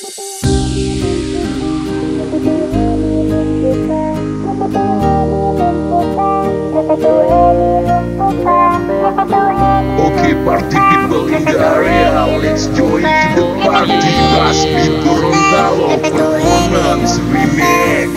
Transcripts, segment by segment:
Okay, party people in the area, let's join to the party. Blast beat Gorontalo performance remix.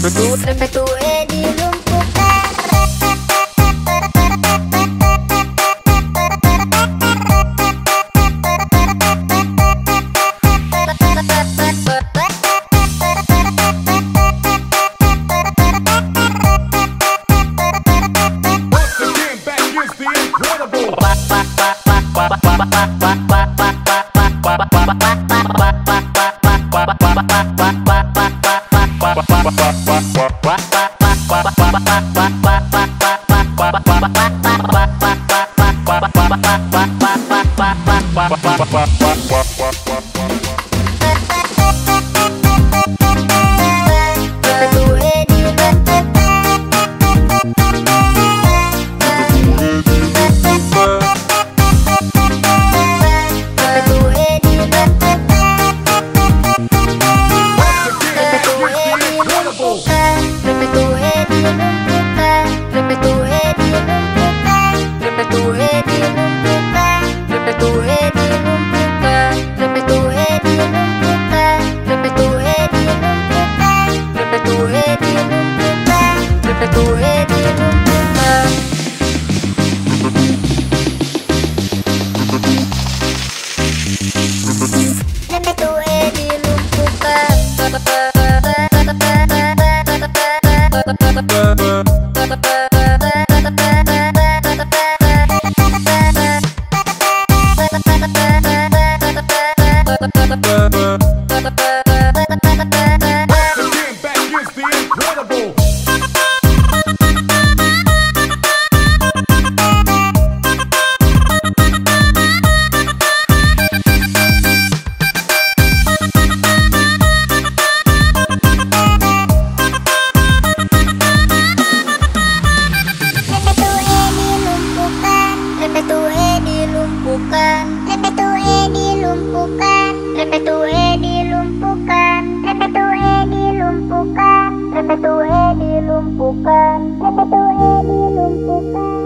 Prefeitura, prefeitura. wah, wah, wah, wah. Lumpukan, kata Tuhan dilumpuhkan.